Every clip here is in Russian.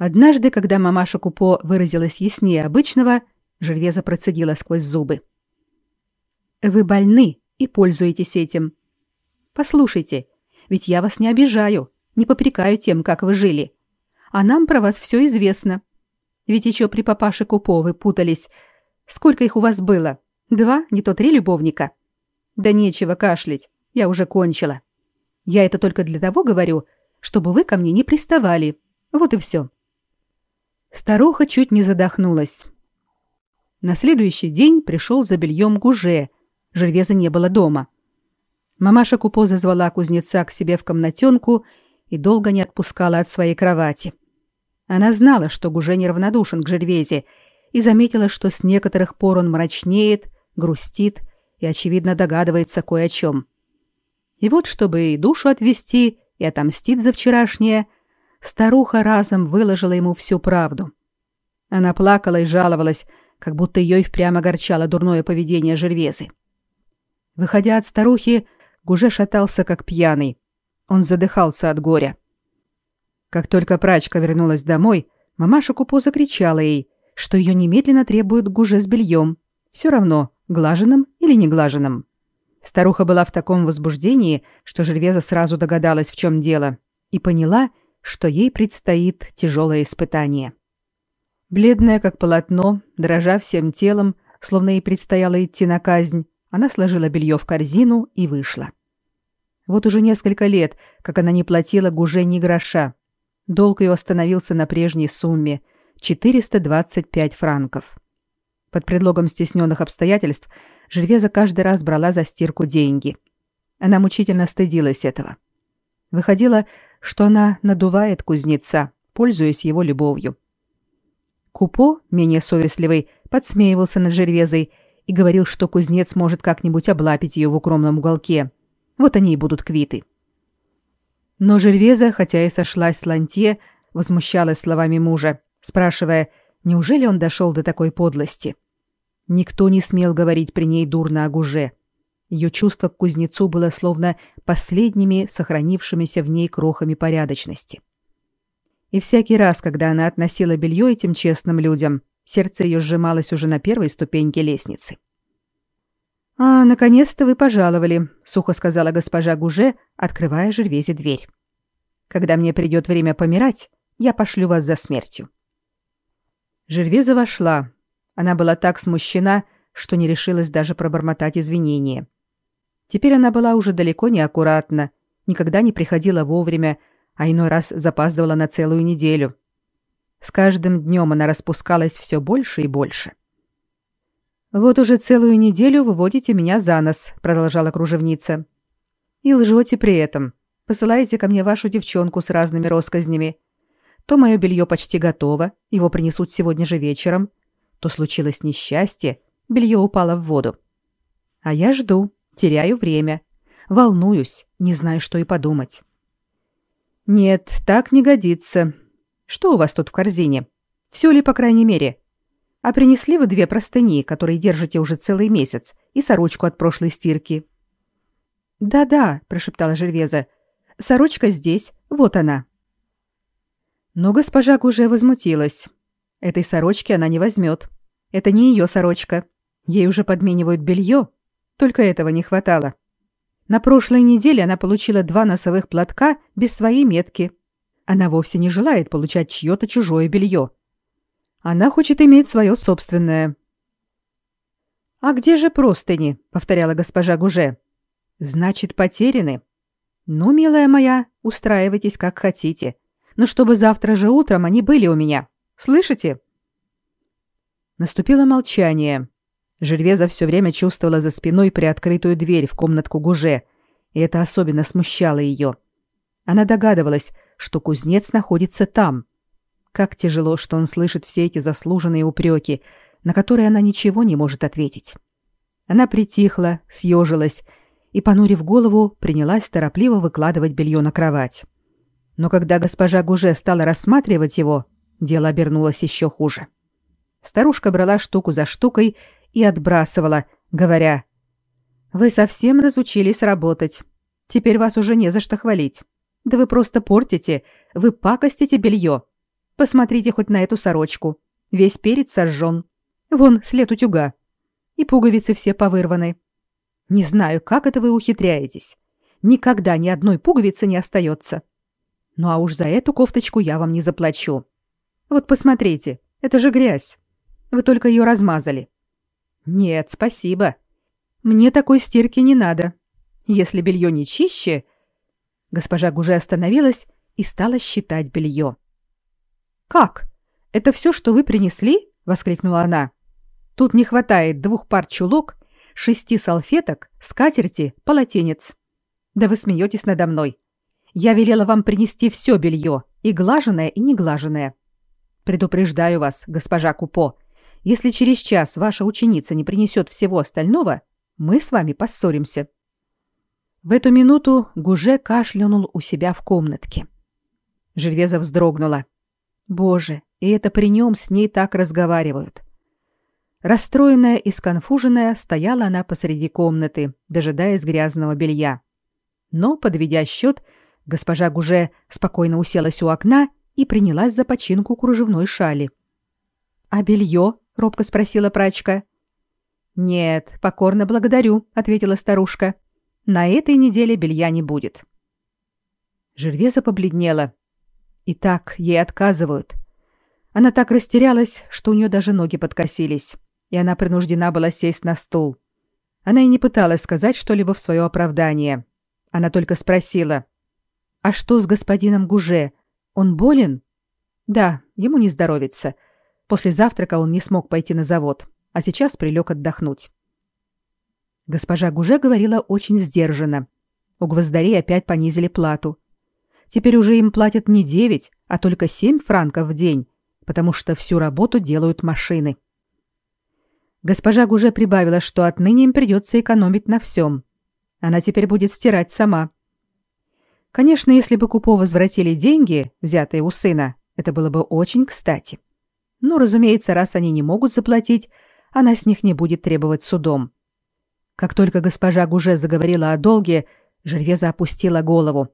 Однажды, когда мамаша Купо выразилась яснее обычного, Жервеза процедила сквозь зубы. «Вы больны и пользуетесь этим. Послушайте, ведь я вас не обижаю, не попрекаю тем, как вы жили. А нам про вас все известно. Ведь еще при папаше Купо вы путались. Сколько их у вас было? Два, не то три любовника? Да нечего кашлять, я уже кончила. Я это только для того говорю, чтобы вы ко мне не приставали. Вот и все. Старуха чуть не задохнулась. На следующий день пришел за бельем Гуже. Жервеза не было дома. Мамаша Купо зазвала кузнеца к себе в комнатенку и долго не отпускала от своей кровати. Она знала, что Гуже неравнодушен к Жервезе, и заметила, что с некоторых пор он мрачнеет, грустит и, очевидно, догадывается кое о чем. И вот, чтобы и душу отвести, и отомстить за вчерашнее, старуха разом выложила ему всю правду. Она плакала и жаловалась, как будто ее и впрямь огорчало дурное поведение Жервезы. Выходя от старухи, Гуже шатался, как пьяный. Он задыхался от горя. Как только прачка вернулась домой, мамаша Купо закричала ей, что ее немедленно требуют Гуже с бельем. Все равно, глаженным или не глаженным. Старуха была в таком возбуждении, что Жервеза сразу догадалась, в чем дело, и поняла, что ей предстоит тяжелое испытание. Бледная, как полотно, дрожа всем телом, словно ей предстояло идти на казнь, она сложила белье в корзину и вышла. Вот уже несколько лет, как она не платила Гуже ни гроша. Долг ее остановился на прежней сумме – 425 франков. Под предлогом стесненных обстоятельств Жильвеза каждый раз брала за стирку деньги. Она мучительно стыдилась этого. Выходило, что она надувает кузнеца, пользуясь его любовью. Купо, менее совестливый, подсмеивался над Жервезой и говорил, что кузнец может как-нибудь облапить ее в укромном уголке. Вот они и будут квиты. Но Жервеза, хотя и сошлась с Лантье, возмущалась словами мужа, спрашивая, неужели он дошел до такой подлости. Никто не смел говорить при ней дурно о Гуже. Ее чувство к кузнецу было словно последними сохранившимися в ней крохами порядочности. — и всякий раз, когда она относила белье этим честным людям, сердце ее сжималось уже на первой ступеньке лестницы. «А, наконец-то вы пожаловали», — сухо сказала госпожа Гуже, открывая Жервезе дверь. «Когда мне придет время помирать, я пошлю вас за смертью». Жервеза вошла. Она была так смущена, что не решилась даже пробормотать извинения. Теперь она была уже далеко не аккуратна, никогда не приходила вовремя, а иной раз запаздывала на целую неделю. С каждым днем она распускалась все больше и больше. «Вот уже целую неделю вы водите меня за нос», — продолжала кружевница. «И лжете при этом. Посылаете ко мне вашу девчонку с разными россказнями. То мое белье почти готово, его принесут сегодня же вечером, то случилось несчастье, белье упало в воду. А я жду, теряю время, волнуюсь, не знаю, что и подумать. Нет, так не годится. Что у вас тут в корзине? Все ли, по крайней мере? А принесли вы две простыни, которые держите уже целый месяц, и сорочку от прошлой стирки. Да-да, прошептала Жервеза. Сорочка здесь, вот она. Но госпожа уже возмутилась. Этой сорочки она не возьмет. Это не ее сорочка. Ей уже подменивают белье. Только этого не хватало. На прошлой неделе она получила два носовых платка без своей метки. Она вовсе не желает получать чье-то чужое белье. Она хочет иметь свое собственное. «А где же простыни?» — повторяла госпожа Гуже. «Значит, потеряны. Ну, милая моя, устраивайтесь как хотите. Но чтобы завтра же утром они были у меня. Слышите?» Наступило молчание. Жильвеза все время чувствовала за спиной приоткрытую дверь в комнатку Гуже, и это особенно смущало ее. Она догадывалась, что кузнец находится там. Как тяжело, что он слышит все эти заслуженные упреки, на которые она ничего не может ответить. Она притихла, съежилась и, понурив голову, принялась торопливо выкладывать белье на кровать. Но когда госпожа Гуже стала рассматривать его, дело обернулось еще хуже. Старушка брала штуку за штукой и отбрасывала, говоря «Вы совсем разучились работать. Теперь вас уже не за что хвалить. Да вы просто портите, вы пакостите белье. Посмотрите хоть на эту сорочку. Весь перец сожжен. Вон след утюга. И пуговицы все повырваны. Не знаю, как это вы ухитряетесь. Никогда ни одной пуговицы не остается. Ну а уж за эту кофточку я вам не заплачу. Вот посмотрите, это же грязь. Вы только ее размазали. Нет, спасибо. Мне такой стирки не надо. Если белье не чище... Госпожа Гуже остановилась и стала считать белье. «Как? Это все, что вы принесли?» — воскликнула она. «Тут не хватает двух пар чулок, шести салфеток, скатерти, полотенец. Да вы смеетесь надо мной. Я велела вам принести все белье, и глаженное, и неглаженное. Предупреждаю вас, госпожа Купо, если через час ваша ученица не принесет всего остального, мы с вами поссоримся». В эту минуту Гуже кашлянул у себя в комнатке. Жильвеза вздрогнула. «Боже, и это при нем с ней так разговаривают». Расстроенная и сконфуженная стояла она посреди комнаты, дожидаясь грязного белья. Но, подведя счет, Госпожа Гуже спокойно уселась у окна и принялась за починку кружевной шали. «А белье?» — робко спросила прачка. «Нет, покорно благодарю», — ответила старушка. «На этой неделе белья не будет». Жервеза побледнела. И так ей отказывают. Она так растерялась, что у нее даже ноги подкосились, и она принуждена была сесть на стул. Она и не пыталась сказать что-либо в свое оправдание. Она только спросила. А что с господином Гуже? Он болен? Да, ему не здоровится. После завтрака он не смог пойти на завод, а сейчас прилег отдохнуть. Госпожа Гуже говорила очень сдержанно. У гвоздарей опять понизили плату. Теперь уже им платят не 9, а только 7 франков в день, потому что всю работу делают машины. Госпожа Гуже прибавила, что отныне им придется экономить на всем. Она теперь будет стирать сама. Конечно, если бы Купо возвратили деньги, взятые у сына, это было бы очень кстати. Но, разумеется, раз они не могут заплатить, она с них не будет требовать судом. Как только госпожа Гуже заговорила о долге, Жервеза опустила голову.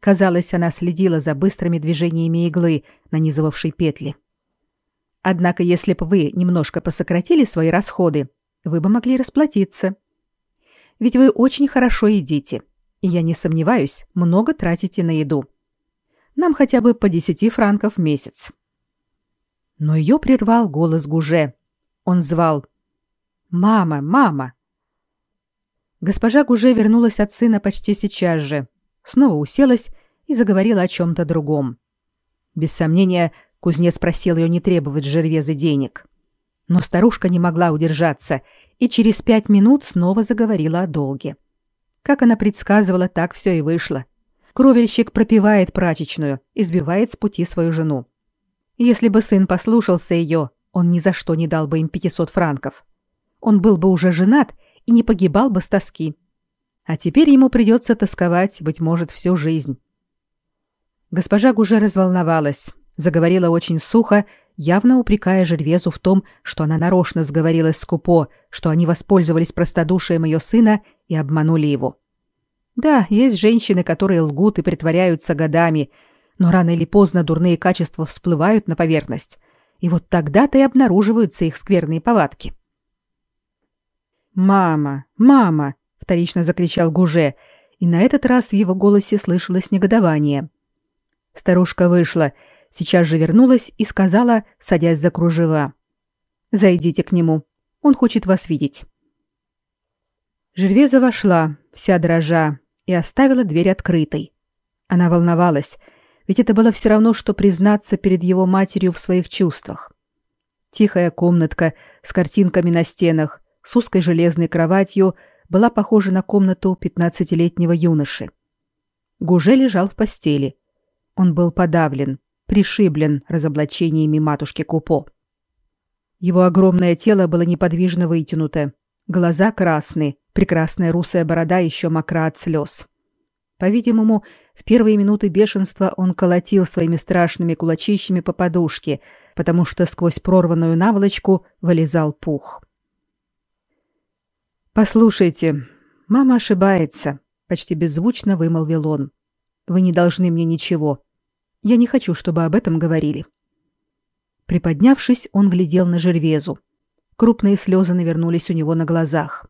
Казалось, она следила за быстрыми движениями иглы, нанизывавшей петли. Однако, если бы вы немножко посократили свои расходы, вы бы могли расплатиться. Ведь вы очень хорошо едите. — и я не сомневаюсь, много тратите на еду. Нам хотя бы по 10 франков в месяц. Но ее прервал голос Гуже. Он звал «Мама, мама!». Госпожа Гуже вернулась от сына почти сейчас же, снова уселась и заговорила о чем-то другом. Без сомнения, кузнец просил ее не требовать Жервезы денег. Но старушка не могла удержаться и через пять минут снова заговорила о долге. Как она предсказывала, так все и вышло. Кровельщик пропивает прачечную сбивает с пути свою жену. Если бы сын послушался ее, он ни за что не дал бы им 500 франков. Он был бы уже женат и не погибал бы с тоски. А теперь ему придется тосковать, быть может, всю жизнь. Госпожа Гуже разволновалась, заговорила очень сухо, явно упрекая Жервезу в том, что она нарочно сговорилась с Купо, что они воспользовались простодушием ее сына и обманули его. Да, есть женщины, которые лгут и притворяются годами, но рано или поздно дурные качества всплывают на поверхность, и вот тогда-то и обнаруживаются их скверные повадки. «Мама! Мама!» — вторично закричал Гуже, и на этот раз в его голосе слышалось негодование. Старушка вышла, сейчас же вернулась и сказала, садясь за кружева. «Зайдите к нему. Он хочет вас видеть». Жервеза вошла, вся дрожа, и оставила дверь открытой. Она волновалась, ведь это было все равно, что признаться перед его матерью в своих чувствах. Тихая комнатка с картинками на стенах, с узкой железной кроватью была похожа на комнату пятнадцатилетнего юноши. Гуже лежал в постели. Он был подавлен, пришиблен разоблачениями матушки Купо. Его огромное тело было неподвижно вытянуто, глаза красные, Прекрасная русая борода еще мокра от слез. По-видимому, в первые минуты бешенства он колотил своими страшными кулачищами по подушке, потому что сквозь прорванную наволочку вылезал пух. «Послушайте, мама ошибается», — почти беззвучно вымолвил он. «Вы не должны мне ничего. Я не хочу, чтобы об этом говорили. Приподнявшись, он глядел на Жервезу. Крупные слезы навернулись у него на глазах.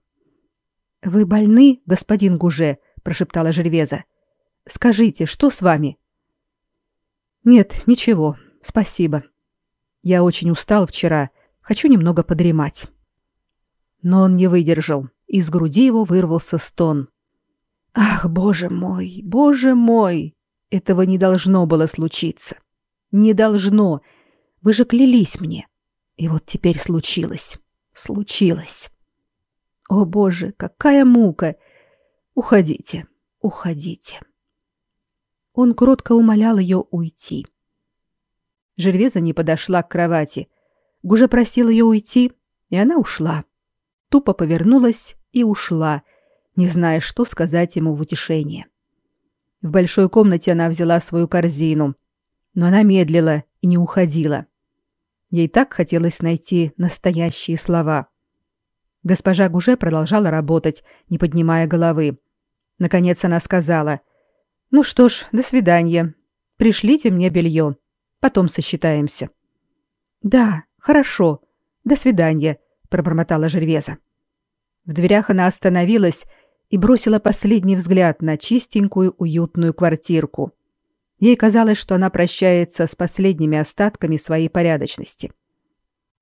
«Вы больны, господин Гуже?» – прошептала Жервеза. «Скажите, что с вами?» «Нет, ничего, спасибо. Я очень устал вчера, хочу немного подремать». Но он не выдержал, из груди его вырвался стон. «Ах, боже мой, боже мой! Этого не должно было случиться. Не должно. Вы же клялись мне. И вот теперь случилось. Случилось. О, боже, какая мука! Уходите, уходите. Он кротко умолял ее уйти. Жервеза не подошла к кровати. Гуже просил ее уйти, и она ушла. Тупо повернулась и ушла, не зная, что сказать ему в утешение. В большой комнате она взяла свою корзину, но она медлила и не уходила. Ей так хотелось найти настоящие слова. Госпожа Гуже продолжала работать, не поднимая головы. Наконец она сказала, «Ну что ж, до свидания. Пришлите мне белье. Потом сосчитаемся». «Да, хорошо. До свидания», — пробормотала Жервеза. В дверях она остановилась и бросила последний взгляд на чистенькую, уютную квартирку. Ей казалось, что она прощается с последними остатками своей порядочности.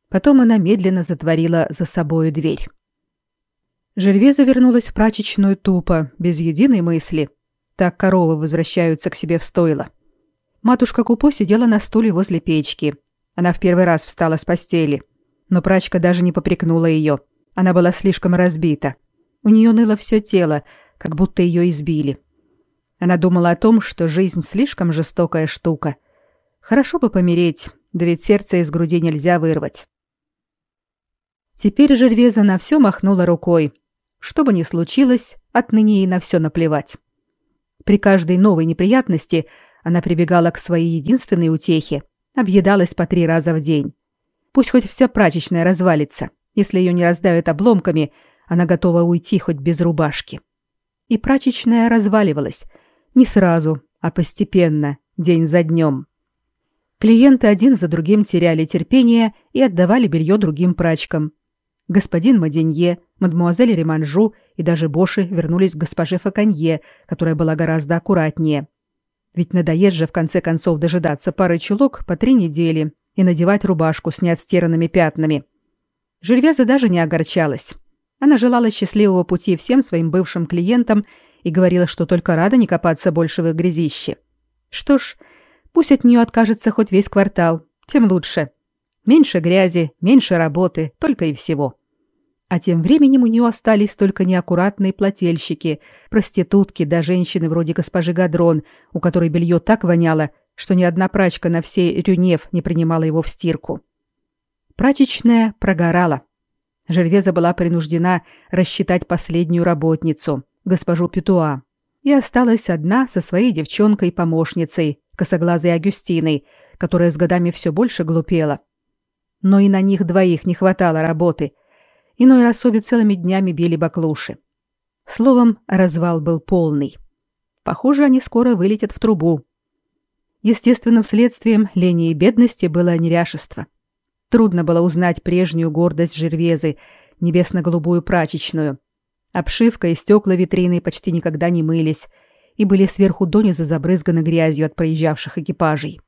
Потом она медленно затворила за собою дверь. Жервеза вернулась в прачечную тупо, без единой мысли. Так коровы возвращаются к себе в стойло. Матушка Купо сидела на стуле возле печки. Она в первый раз встала с постели. Но прачка даже не попрекнула ее. Она была слишком разбита. У нее ныло все тело, как будто ее избили. Она думала о том, что жизнь слишком жестокая штука. Хорошо бы помереть, да ведь сердце из груди нельзя вырвать. Теперь Жервеза на все махнула рукой. Что бы ни случилось, отныне ей на все наплевать. При каждой новой неприятности она прибегала к своей единственной утехе, объедалась по три раза в день. Пусть хоть вся прачечная развалится, если ее не раздавят обломками, она готова уйти хоть без рубашки. И прачечная разваливалась. Не сразу, а постепенно, день за днем. Клиенты один за другим теряли терпение и отдавали белье другим прачкам. Господин Маденье, мадмуазель Реманжу и даже Боши вернулись к госпоже Факанье, которая была гораздо аккуратнее. Ведь надоест же в конце концов дожидаться пары чулок по три недели и надевать рубашку с неотстиранными пятнами. Жильвеза даже не огорчалась. Она желала счастливого пути всем своим бывшим клиентам и говорила, что только рада не копаться больше в их грязище. Что ж, пусть от нее откажется хоть весь квартал, тем лучше. Меньше грязи, меньше работы, только и всего. А тем временем у нее остались только неаккуратные плательщики, проститутки да женщины вроде госпожи Гадрон, у которой белье так воняло, что ни одна прачка на всей Рюнев не принимала его в стирку. Прачечная прогорала. Жервеза была принуждена рассчитать последнюю работницу, госпожу Петуа, и осталась одна со своей девчонкой-помощницей, косоглазой Агюстиной, которая с годами все больше глупела. Но и на них двоих не хватало работы. Иной раз обе целыми днями били баклуши. Словом, развал был полный. Похоже, они скоро вылетят в трубу. Естественным следствием лени и бедности было неряшество. Трудно было узнать прежнюю гордость Жервезы, небесно-голубую прачечную. Обшивка и стекла витрины почти никогда не мылись и были сверху донизу забрызганы грязью от проезжавших экипажей.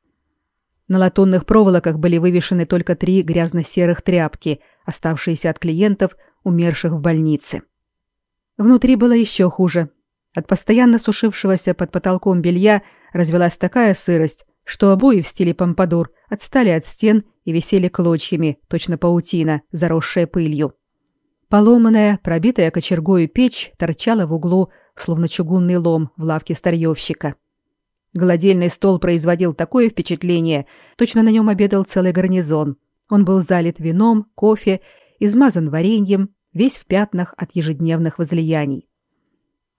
На латунных проволоках были вывешены только три грязно-серых тряпки, оставшиеся от клиентов, умерших в больнице. Внутри было еще хуже. От постоянно сушившегося под потолком белья развелась такая сырость, что обои в стиле помпадур отстали от стен и висели клочьями, точно паутина, заросшая пылью. Поломанная, пробитая кочергою печь торчала в углу, словно чугунный лом в лавке старьевщика. Гладильный стол производил такое впечатление, точно на нем обедал целый гарнизон. Он был залит вином, кофе, измазан вареньем, весь в пятнах от ежедневных возлияний.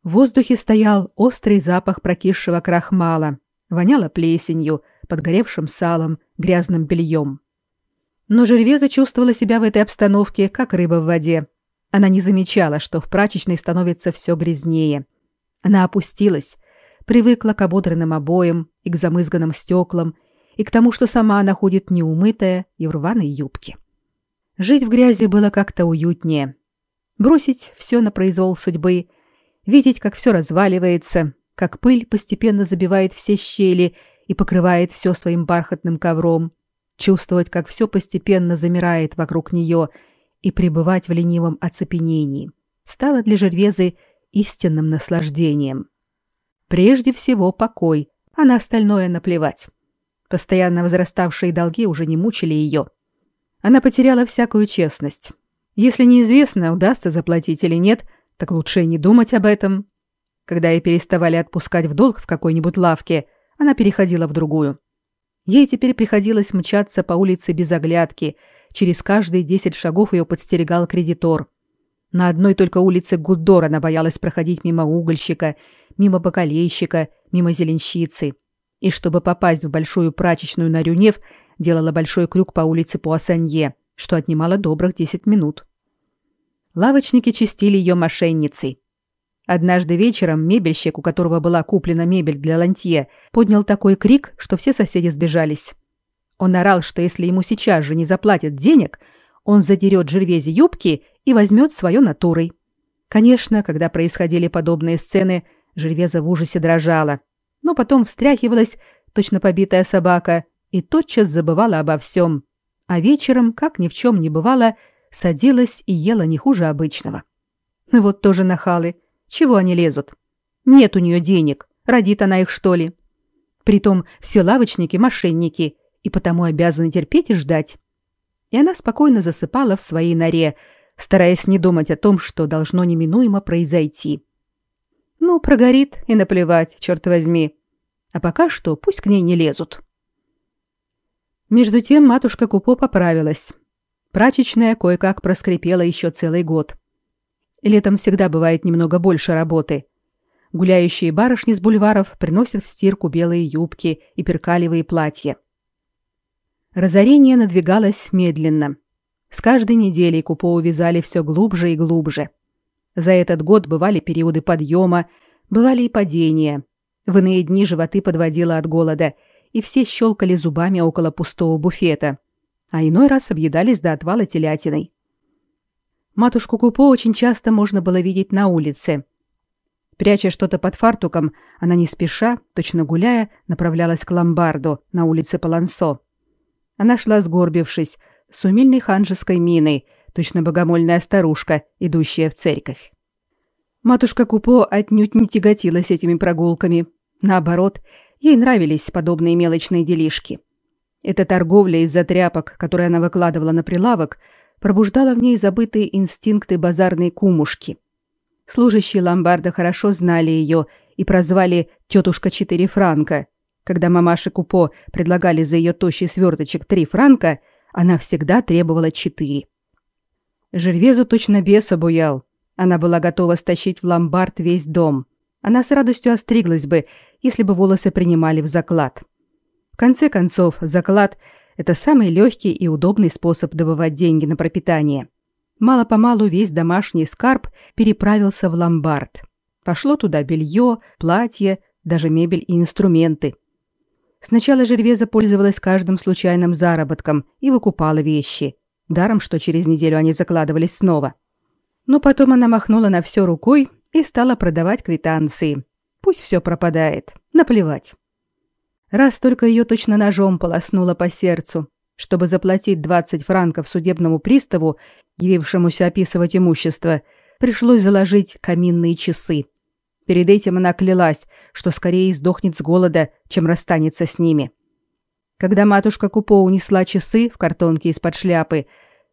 В воздухе стоял острый запах прокисшего крахмала, воняло плесенью, подгоревшим салом, грязным бельем. Но Жервеза чувствовала себя в этой обстановке, как рыба в воде. Она не замечала, что в прачечной становится все грязнее. Она опустилась, привыкла к ободранным обоям и к замызганным стеклам и к тому, что сама она ходит неумытая и в рваной юбке. Жить в грязи было как-то уютнее. Бросить все на произвол судьбы, видеть, как все разваливается, как пыль постепенно забивает все щели и покрывает все своим бархатным ковром, чувствовать, как все постепенно замирает вокруг нее и пребывать в ленивом оцепенении, стало для Жервезы истинным наслаждением. Прежде всего покой, а на остальное наплевать. Постоянно возраставшие долги уже не мучили ее. Она потеряла всякую честность. Если неизвестно, удастся заплатить или нет, так лучше не думать об этом. Когда ей переставали отпускать в долг в какой-нибудь лавке, она переходила в другую. Ей теперь приходилось мчаться по улице без оглядки. Через каждые десять шагов ее подстерегал кредитор. На одной только улице Гуддор она боялась проходить мимо угольщика, мимо бакалейщика, мимо зеленщицы. И чтобы попасть в большую прачечную на Рюнев, делала большой крюк по улице Пуассанье, что отнимало добрых десять минут. Лавочники чистили ее мошенницей. Однажды вечером мебельщик, у которого была куплена мебель для лантье, поднял такой крик, что все соседи сбежались. Он орал, что если ему сейчас же не заплатят денег, он задерет Жервезе юбки и возьмет свое натурой. Конечно, когда происходили подобные сцены, Жервеза в ужасе дрожала, но потом встряхивалась, точно побитая собака, и тотчас забывала обо всем. А вечером, как ни в чем не бывало, садилась и ела не хуже обычного. Вот тоже нахалы. Чего они лезут? Нет у нее денег. Родит она их, что ли? Притом все лавочники – мошенники, и потому обязаны терпеть и ждать. И она спокойно засыпала в своей норе, стараясь не думать о том, что должно неминуемо произойти. Ну, прогорит и наплевать, черт возьми. А пока что пусть к ней не лезут. Между тем матушка Купо поправилась. Прачечная кое-как проскрипела еще целый год. Летом всегда бывает немного больше работы. Гуляющие барышни с бульваров приносят в стирку белые юбки и перкалевые платья. Разорение надвигалось медленно. С каждой неделей Купо увязали все глубже и глубже. За этот год бывали периоды подъема, бывали и падения. В иные дни животы подводило от голода, и все щелкали зубами около пустого буфета, а иной раз объедались до отвала телятиной. Матушку Купо очень часто можно было видеть на улице. Пряча что-то под фартуком, она не спеша, точно гуляя, направлялась к ломбарду на улице Палансо. Она шла сгорбившись, с умильной ханжеской миной, точно богомольная старушка, идущая в церковь. Матушка Купо отнюдь не тяготилась этими прогулками. Наоборот, ей нравились подобные мелочные делишки. Эта торговля из-за тряпок, которые она выкладывала на прилавок – пробуждала в ней забытые инстинкты базарной кумушки. Служащие ломбарда хорошо знали ее и прозвали «тетушка четыре франка». Когда мамаши Купо предлагали за ее тощий сверточек три франка, она всегда требовала четыре. Жервезу точно бес обуял. Она была готова стащить в ломбард весь дом. Она с радостью остриглась бы, если бы волосы принимали в заклад. В конце концов, заклад это самый легкий и удобный способ добывать деньги на пропитание. Мало-помалу весь домашний скарб переправился в ломбард. Пошло туда белье, платье, даже мебель и инструменты. Сначала Жервеза пользовалась каждым случайным заработком и выкупала вещи. Даром, что через неделю они закладывались снова. Но потом она махнула на все рукой и стала продавать квитанции. Пусть все пропадает. Наплевать. Раз только ее точно ножом полоснуло по сердцу, чтобы заплатить 20 франков судебному приставу, явившемуся описывать имущество, пришлось заложить каминные часы. Перед этим она клялась, что скорее сдохнет с голода, чем расстанется с ними. Когда матушка Купо унесла часы в картонке из-под шляпы,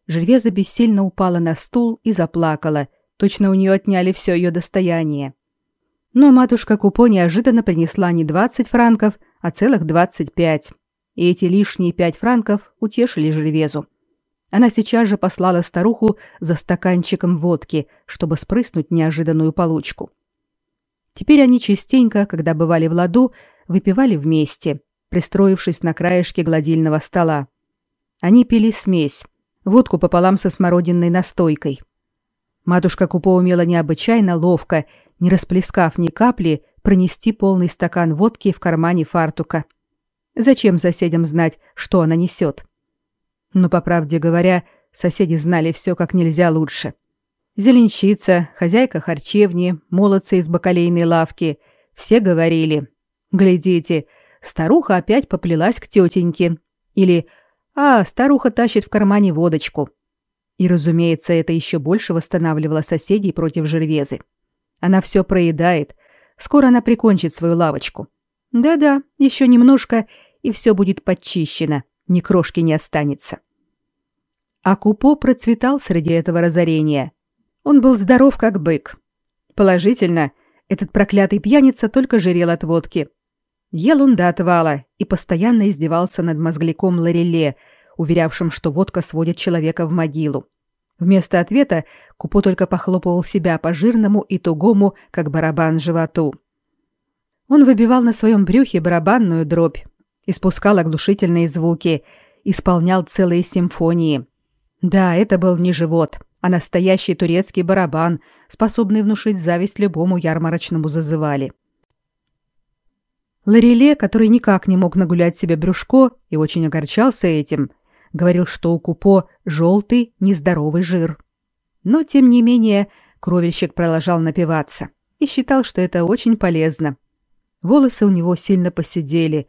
Жильвеза бессильно упала на стул и заплакала. Точно у нее отняли все ее достояние. Но матушка Купо неожиданно принесла не 20 франков, а целых 25. И эти лишние 5 франков утешили Жильвезу. Она сейчас же послала старуху за стаканчиком водки, чтобы спрыснуть неожиданную получку. Теперь они частенько, когда бывали в ладу, выпивали вместе, пристроившись на краешке гладильного стола. Они пили смесь, водку пополам со смородинной настойкой. Матушка Купо умела необычайно ловко, не расплескав ни капли, пронести полный стакан водки в кармане фартука. Зачем соседям знать, что она несет? Но, по правде говоря, соседи знали все как нельзя лучше. Зеленщица, хозяйка харчевни, молодцы из бакалейной лавки — все говорили. Глядите, старуха опять поплелась к тетеньке. Или «А, старуха тащит в кармане водочку». И, разумеется, это еще больше восстанавливало соседей против Жервезы. Она все проедает. Скоро она прикончит свою лавочку. Да-да, еще немножко, и все будет подчищено. Ни крошки не останется. А Купо процветал среди этого разорения. Он был здоров, как бык. Положительно, этот проклятый пьяница только жирел от водки. Ел он до отвала и постоянно издевался над мозгляком Лореле, уверявшим, что водка сводит человека в могилу. Вместо ответа Купо только похлопывал себя по жирному и тугому, как барабан, животу. Он выбивал на своем брюхе барабанную дробь, испускал оглушительные звуки, исполнял целые симфонии. Да, это был не живот, а настоящий турецкий барабан, способный внушить зависть любому ярмарочному зазывали. Лареле, который никак не мог нагулять себе брюшко и очень огорчался этим, — говорил, что у Купо желтый, нездоровый жир. Но, тем не менее, кровельщик продолжал напиваться и считал, что это очень полезно. Волосы у него сильно посидели,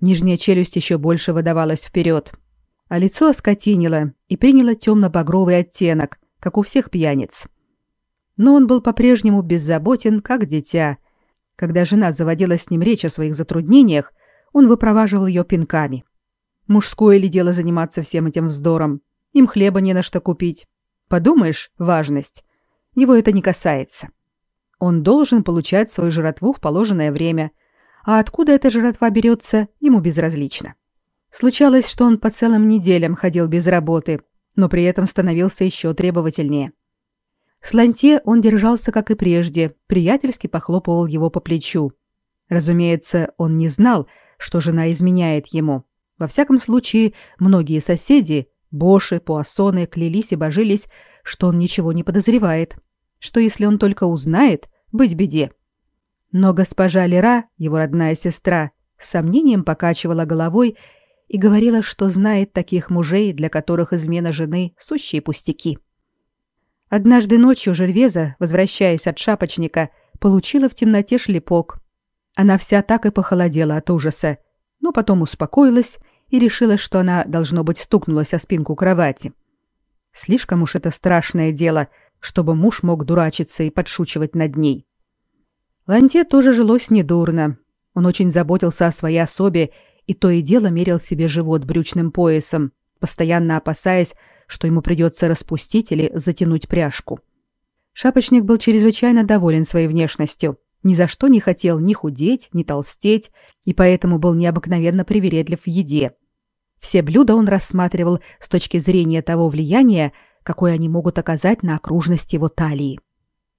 нижняя челюсть еще больше выдавалась вперед, а лицо оскотинило и приняло темно-багровый оттенок, как у всех пьяниц. Но он был по-прежнему беззаботен, как дитя. Когда жена заводила с ним речь о своих затруднениях, он выпроваживал ее пинками. Мужское ли дело заниматься всем этим вздором? Им хлеба не на что купить. Подумаешь, важность. Его это не касается. Он должен получать свою жратву в положенное время. А откуда эта жратва берется, ему безразлично. Случалось, что он по целым неделям ходил без работы, но при этом становился еще требовательнее. С Лантье он держался, как и прежде, приятельски похлопывал его по плечу. Разумеется, он не знал, что жена изменяет ему. Во всяком случае, многие соседи, Боши, Пуассоны, клялись и божились, что он ничего не подозревает, что если он только узнает, быть беде. Но госпожа Лера, его родная сестра, с сомнением покачивала головой и говорила, что знает таких мужей, для которых измена жены – сущие пустяки. Однажды ночью Жервеза, возвращаясь от шапочника, получила в темноте шлепок. Она вся так и похолодела от ужаса, но потом успокоилась и решила, что она, должно быть, стукнулась о спинку кровати. Слишком уж это страшное дело, чтобы муж мог дурачиться и подшучивать над ней. Ланте тоже жилось недурно. Он очень заботился о своей особе и то и дело мерил себе живот брючным поясом, постоянно опасаясь, что ему придется распустить или затянуть пряжку. Шапочник был чрезвычайно доволен своей внешностью, ни за что не хотел ни худеть, ни толстеть, и поэтому был необыкновенно привередлив в еде. Все блюда он рассматривал с точки зрения того влияния, какое они могут оказать на окружность его талии.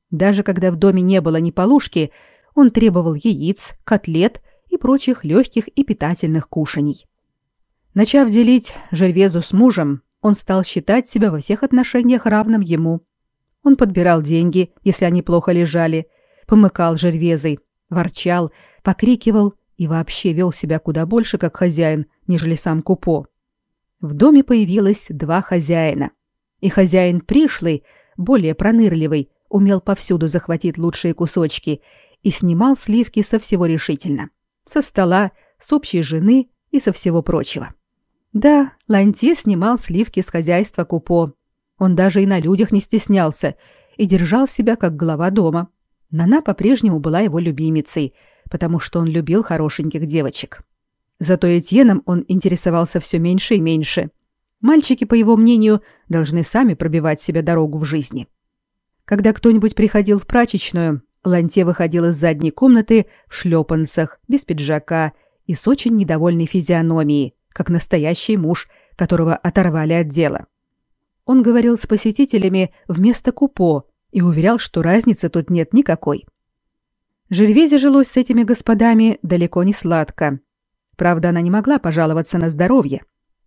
Даже когда в доме не было ни полушки, он требовал яиц, котлет и прочих легких и питательных кушаний. Начав делить Жервезу с мужем, он стал считать себя во всех отношениях равным ему. Он подбирал деньги, если они плохо лежали, помыкал Жервезой, ворчал, покрикивал и вообще вел себя куда больше как хозяин, нежели сам Купо. В доме появилось два хозяина. И хозяин пришлый, более пронырливый, умел повсюду захватить лучшие кусочки и снимал сливки со всего решительно. Со стола, с общей жены и со всего прочего. Да, Ланти снимал сливки с хозяйства Купо. Он даже и на людях не стеснялся и держал себя как глава дома. Нана по-прежнему была его любимицей, потому что он любил хорошеньких девочек. Зато Этьеном он интересовался все меньше и меньше. Мальчики, по его мнению, должны сами пробивать себе дорогу в жизни. Когда кто-нибудь приходил в прачечную, Ланте выходил из задней комнаты в шлепанцах, без пиджака и с очень недовольной физиономией, как настоящий муж, которого оторвали от дела. Он говорил с посетителями вместо купо, и уверял, что разницы тут нет никакой. Жильвезе жилось с этими господами далеко не сладко. Правда, она не могла пожаловаться на здоровье.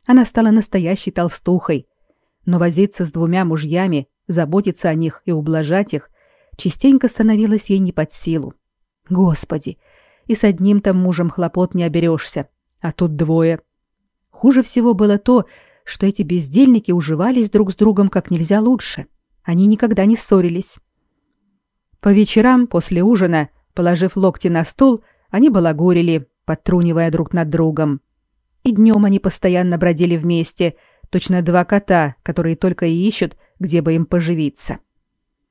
Она стала настоящей толстухой. Но возиться с двумя мужьями, заботиться о них и ублажать их частенько становилось ей не под силу. Господи, и с одним-то мужем хлопот не оберешься, А тут двое. Хуже всего было то, что эти бездельники уживались друг с другом как нельзя лучше. Они никогда не ссорились. По вечерам после ужина, положив локти на стол, они балагурили, подтрунивая друг над другом. И днем они постоянно бродили вместе, точно два кота, которые только и ищут, где бы им поживиться.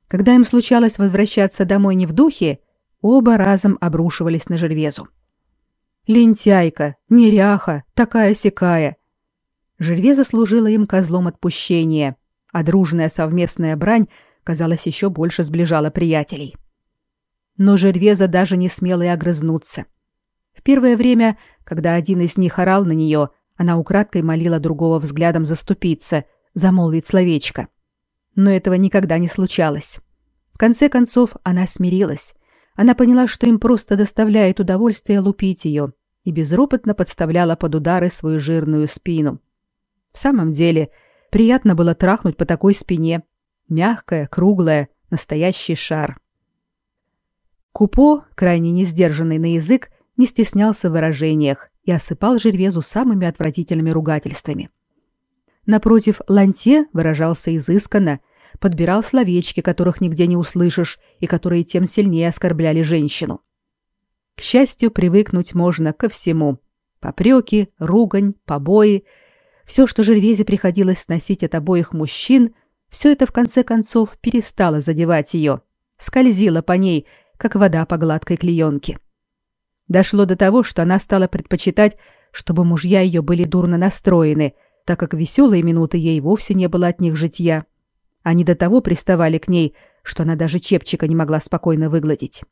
Когда им случалось возвращаться домой не в духе, оба разом обрушивались на Жервезу. Лентяйка, неряха, такая-сякая. Жервеза служила им козлом отпущения, а дружная совместная брань, казалось, еще больше сближала приятелей. Но Жервеза даже не смела и огрызнуться. В первое время, когда один из них орал на нее, она украдкой молила другого взглядом заступиться, замолвить словечко. Но этого никогда не случалось. В конце концов, она смирилась. Она поняла, что им просто доставляет удовольствие лупить ее, и безропотно подставляла под удары свою жирную спину. В самом деле, приятно было трахнуть по такой спине. Мягкая, круглая, настоящий шар. Купо, крайне несдержанный на язык, не стеснялся в выражениях и осыпал Жервезу самыми отвратительными ругательствами. Напротив, Ланте выражался изысканно, подбирал словечки, которых нигде не услышишь и которые тем сильнее оскорбляли женщину. К счастью, привыкнуть можно ко всему. Попреки, ругань, побои. Все, что Жервезе приходилось сносить от обоих мужчин, все это в конце концов перестало задевать ее, скользило по ней, как вода по гладкой клеенке. Дошло до того, что она стала предпочитать, чтобы мужья ее были дурно настроены, так как веселые минуты ей вовсе не было от них житья. Они до того приставали к ней, что она даже чепчика не могла спокойно выгладить.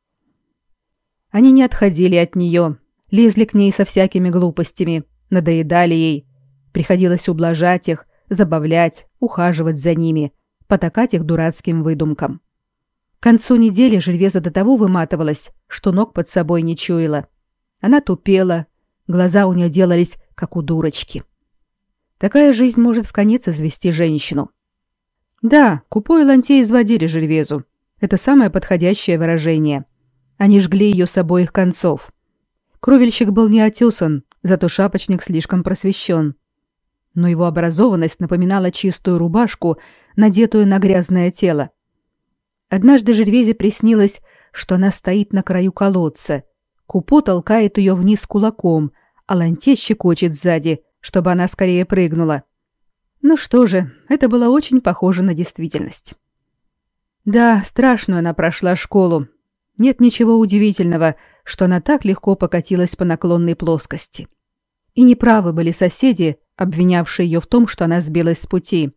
Они не отходили от нее, лезли к ней со всякими глупостями, надоедали ей. Приходилось ублажать их, забавлять, ухаживать за ними, потакать их дурацким выдумкам. К концу недели Жильвеза до того выматывалась, что ног под собой не чуяла. Она тупела, глаза у нее делались, как у дурочки. Такая жизнь может в конец извести женщину. Да, Купо и Ланте изводили Жильвезу. Это самое подходящее выражение. Они жгли ее с обоих концов. Кровельщик был не отесан, зато шапочник слишком просвещен. Но его образованность напоминала чистую рубашку, надетую на грязное тело. Однажды Жильвезе приснилось, что она стоит на краю колодца. Купо толкает ее вниз кулаком, а Ланте щекочет сзади, чтобы она скорее прыгнула. Ну что же, это было очень похоже на действительность. Да, страшную она прошла школу. Нет ничего удивительного, что она так легко покатилась по наклонной плоскости. И неправы были соседи, обвинявшие ее в том, что она сбилась с пути.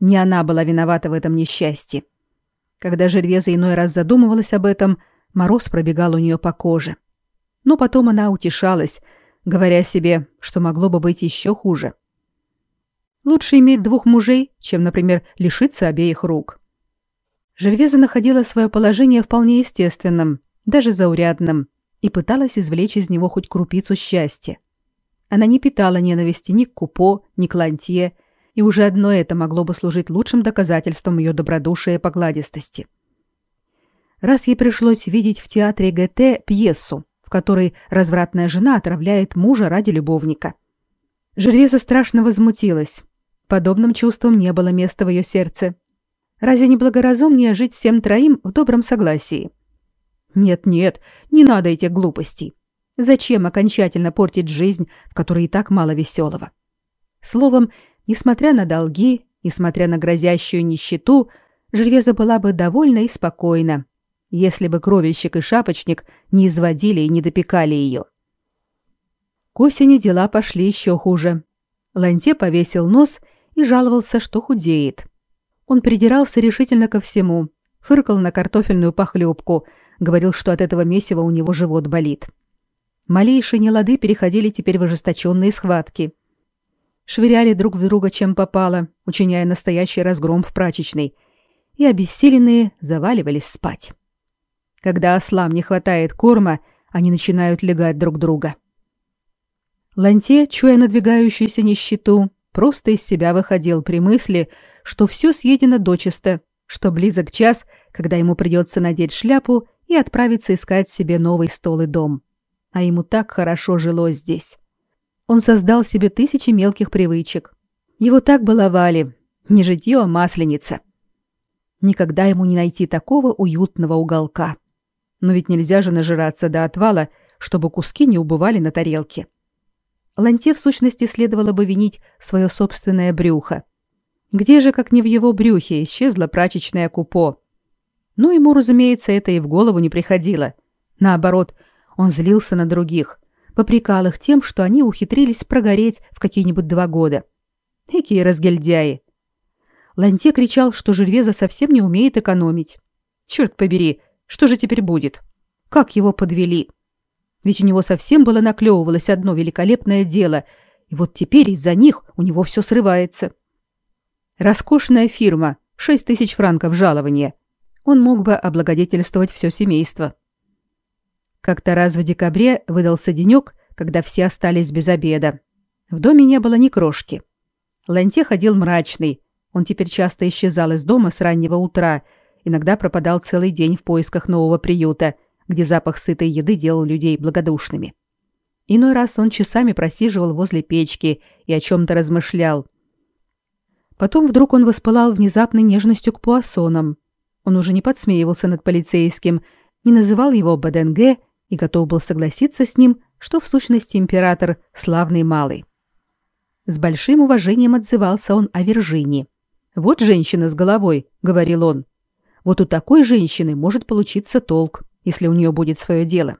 Не она была виновата в этом несчастье. Когда Жервеза иной раз задумывалась об этом, мороз пробегал у нее по коже. Но потом она утешалась, говоря себе, что могло бы быть еще хуже. Лучше иметь двух мужей, чем, например, лишиться обеих рук. Жервеза находила свое положение вполне естественным, даже заурядным, и пыталась извлечь из него хоть крупицу счастья. Она не питала ненависти ни к Купо, ни к Лантье, и уже одно это могло бы служить лучшим доказательством ее добродушия и покладистости. Раз ей пришлось видеть в театре ГТ пьесу, в которой развратная жена отравляет мужа ради любовника. Жервеза страшно возмутилась, Подобным чувствам не было места в ее сердце. Разве не благоразумнее жить всем троим в добром согласии? Нет-нет, не надо этих глупостей. Зачем окончательно портить жизнь, в которой и так мало веселого? Словом, несмотря на долги, несмотря на грозящую нищету, Жервеза была бы довольна и спокойна, если бы кровельщик и шапочник не изводили и не допекали ее. К осени дела пошли еще хуже. Ланте повесил нос и жаловался, что худеет. Он придирался решительно ко всему, фыркал на картофельную похлебку, говорил, что от этого месива у него живот болит. Малейшие нелады переходили теперь в ожесточенные схватки. Швыряли друг в друга чем попало, учиняя настоящий разгром в прачечной, и обессиленные заваливались спать. Когда ослам не хватает корма, они начинают легать друг друга. Ланте, чуя надвигающуюся нищету, просто из себя выходил при мысли, что все съедено дочисто, что близок час, когда ему придется надеть шляпу и отправиться искать себе новый стол и дом. А ему так хорошо жилось здесь. Он создал себе тысячи мелких привычек. Его так баловали. Не житье, а масленица. Никогда ему не найти такого уютного уголка. Но ведь нельзя же нажираться до отвала, чтобы куски не убывали на тарелке. Ланте в сущности следовало бы винить свое собственное брюхо. Где же, как не в его брюхе, исчезла прачечная купо? Но ему, разумеется, это и в голову не приходило. Наоборот, он злился на других, попрекал их тем, что они ухитрились прогореть в какие-нибудь два года. Какие разгильдяи! Ланте кричал, что Жильвеза совсем не умеет экономить. Черт побери, что же теперь будет? Как его подвели? Ведь у него совсем было наклевывалось одно великолепное дело, и вот теперь из-за них у него все срывается. Роскошная фирма, шесть тысяч франков жалования. Он мог бы облагодетельствовать все семейство. Как-то раз в декабре выдался денек, когда все остались без обеда. В доме не было ни крошки. Ланте ходил мрачный. Он теперь часто исчезал из дома с раннего утра, иногда пропадал целый день в поисках нового приюта, где запах сытой еды делал людей благодушными. Иной раз он часами просиживал возле печки и о чем-то размышлял. Потом вдруг он воспылал внезапной нежностью к пуассонам. Он уже не подсмеивался над полицейским, не называл его БДНГ и готов был согласиться с ним, что в сущности император славный малый. С большим уважением отзывался он о Виржинии. «Вот женщина с головой», — говорил он. «Вот у такой женщины может получиться толк, если у нее будет свое дело».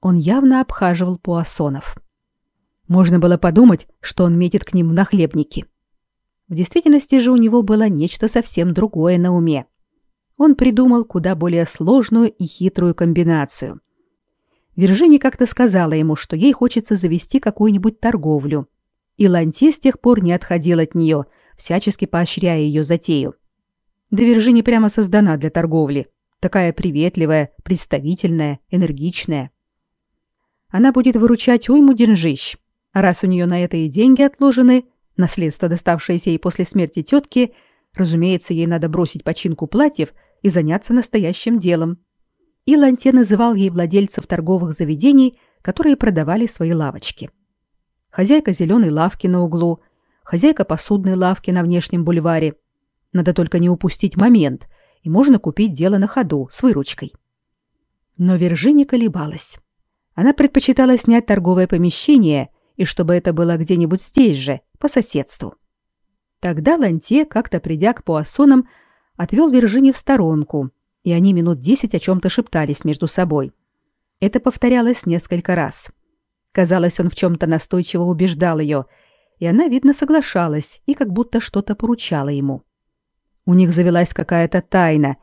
Он явно обхаживал пуассонов. Можно было подумать, что он метит к ним нахлебники. В действительности же у него было нечто совсем другое на уме. Он придумал куда более сложную и хитрую комбинацию. Виржини как-то сказала ему, что ей хочется завести какую-нибудь торговлю. И Ланте с тех пор не отходил от нее, всячески поощряя ее затею. Да Виржини прямо создана для торговли. Такая приветливая, представительная, энергичная. Она будет выручать уйму деньжищ. А раз у нее на это и деньги отложены, наследство, доставшееся ей после смерти тетки, разумеется, ей надо бросить починку платьев и заняться настоящим делом и Ланте называл ей владельцев торговых заведений, которые продавали свои лавочки. Хозяйка зеленой лавки на углу, хозяйка посудной лавки на внешнем бульваре. Надо только не упустить момент, и можно купить дело на ходу с выручкой. Но Вержи не колебалась. Она предпочитала снять торговое помещение, и чтобы это было где-нибудь здесь же, по соседству. Тогда Ланте, как-то придя к Пуассонам, отвел Вержини в сторонку и они минут десять о чем-то шептались между собой. Это повторялось несколько раз. Казалось, он в чем-то настойчиво убеждал ее, и она, видно, соглашалась и как будто что-то поручала ему. У них завелась какая-то тайна.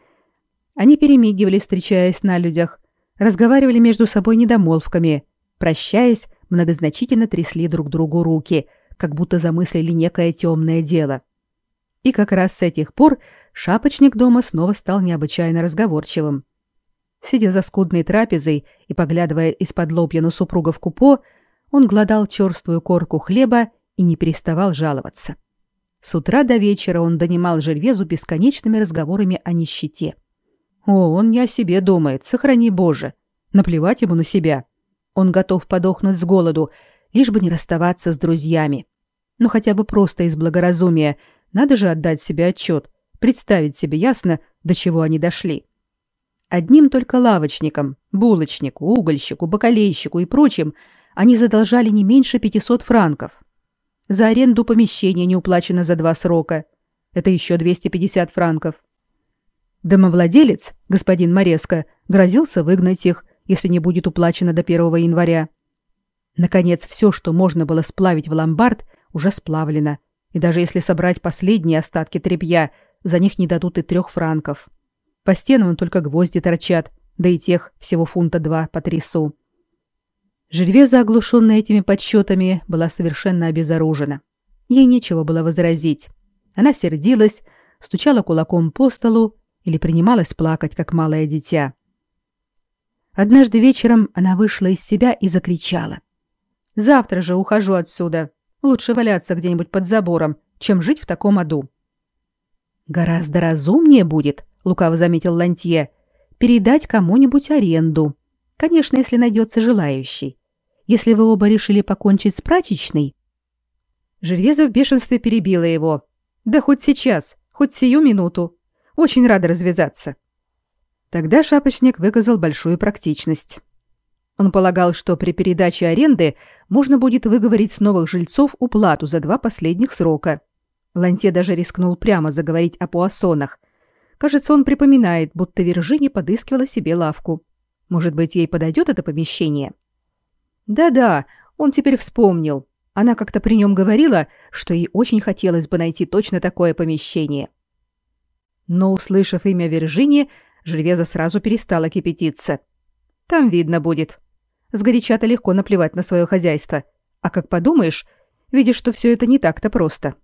Они перемигивались, встречаясь на людях, разговаривали между собой недомолвками, прощаясь, многозначительно трясли друг другу руки, как будто замыслили некое темное дело. И как раз с этих пор шапочник дома снова стал необычайно разговорчивым. Сидя за скудной трапезой и поглядывая из-под лобья на супруга в купо, он гладал черствую корку хлеба и не переставал жаловаться. С утра до вечера он донимал Жервезу бесконечными разговорами о нищете. О, он не о себе думает, сохрани Боже. Наплевать ему на себя. Он готов подохнуть с голоду, лишь бы не расставаться с друзьями. Но хотя бы просто из благоразумия надо же отдать себе отчет, представить себе ясно, до чего они дошли. Одним только лавочникам, булочнику, угольщику, бакалейщику и прочим они задолжали не меньше 500 франков. За аренду помещения не уплачено за два срока. Это еще 250 франков. Домовладелец, господин Мореско, грозился выгнать их, если не будет уплачено до 1 января. Наконец, все, что можно было сплавить в ломбард, уже сплавлено, и даже если собрать последние остатки тряпья, за них не дадут и трех франков. По стенам только гвозди торчат, да и тех всего фунта два по трясу. Жильвеза, оглушенная этими подсчетами, была совершенно обезоружена. Ей нечего было возразить. Она сердилась, стучала кулаком по столу или принималась плакать, как малое дитя. Однажды вечером она вышла из себя и закричала. «Завтра же ухожу отсюда. Лучше валяться где-нибудь под забором, чем жить в таком аду». Гораздо разумнее будет, лукаво заметил Лантье, передать кому-нибудь аренду. Конечно, если найдется желающий. если вы оба решили покончить с прачечной?» Жервеза в бешенстве перебила его. «Да хоть сейчас, хоть сию минуту. Очень рада развязаться». Тогда шапочник выказал большую практичность. Он полагал, что при передаче аренды можно будет выговорить с новых жильцов уплату за два последних срока. Ланте даже рискнул прямо заговорить о пуассонах. Кажется, он припоминает, будто Виржини подыскивала себе лавку. Может быть, ей подойдет это помещение? Да-да, он теперь вспомнил. Она как-то при нем говорила, что ей очень хотелось бы найти точно такое помещение. Но, услышав имя Виржини, Жервеза сразу перестала кипятиться. Там видно будет. Сгоряча-то легко наплевать на свое хозяйство. А как подумаешь, видишь, что все это не так-то просто.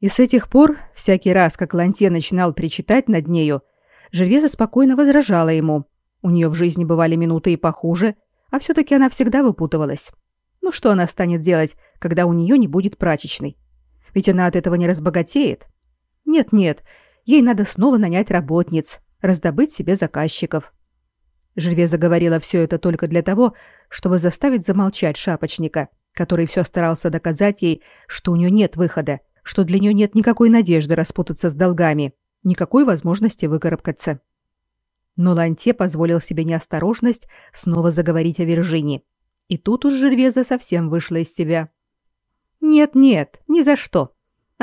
И с этих пор, всякий раз, как Лантье начинал причитать над нею, Жервеза спокойно возражала ему. У нее в жизни бывали минуты и похуже, а все-таки она всегда выпутывалась. Ну что она станет делать, когда у нее не будет прачечной? Ведь она от этого не разбогатеет. Нет-нет, ей надо снова нанять работниц, раздобыть себе заказчиков. Жильве заговорила все это только для того, чтобы заставить замолчать шапочника, который все старался доказать ей, что у нее нет выхода, что для нее нет никакой надежды распутаться с долгами, никакой возможности выкарабкаться. Но Ланте позволил себе неосторожность снова заговорить о Виржине. И тут уж Жервеза совсем вышла из себя. «Нет-нет, ни за что.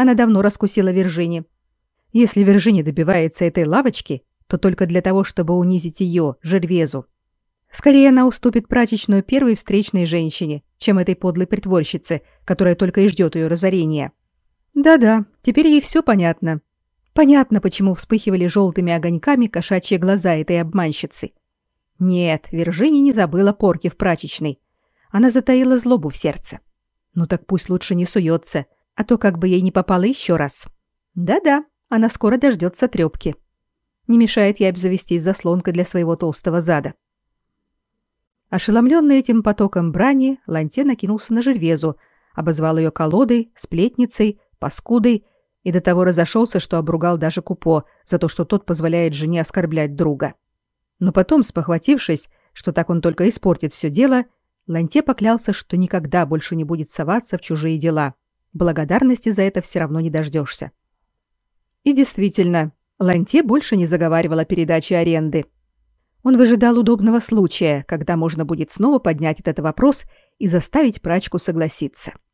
Она давно раскусила Виржини. Если Виржини добивается этой лавочки, то только для того, чтобы унизить ее, Жервезу. Скорее она уступит прачечную первой встречной женщине, чем этой подлой притворщице, которая только и ждет ее разорения. Да-да, теперь ей все понятно. Понятно, почему вспыхивали желтыми огоньками кошачьи глаза этой обманщицы. Нет, Виржини не забыла порки в прачечной. Она затаила злобу в сердце. Ну так пусть лучше не суется, а то как бы ей не попало еще раз. Да-да, она скоро дождется трепки. Не мешает ей обзавестись заслонкой для своего толстого зада. Ошеломленный этим потоком брани, Ланте накинулся на Жервезу, обозвал ее колодой, сплетницей, паскудой и до того разошелся, что обругал даже Купо за то, что тот позволяет жене оскорблять друга. Но потом, спохватившись, что так он только испортит все дело, Ланте поклялся, что никогда больше не будет соваться в чужие дела. Благодарности за это все равно не дождешься. И действительно, Ланте больше не заговаривал о передаче аренды. Он выжидал удобного случая, когда можно будет снова поднять этот вопрос и заставить прачку согласиться. —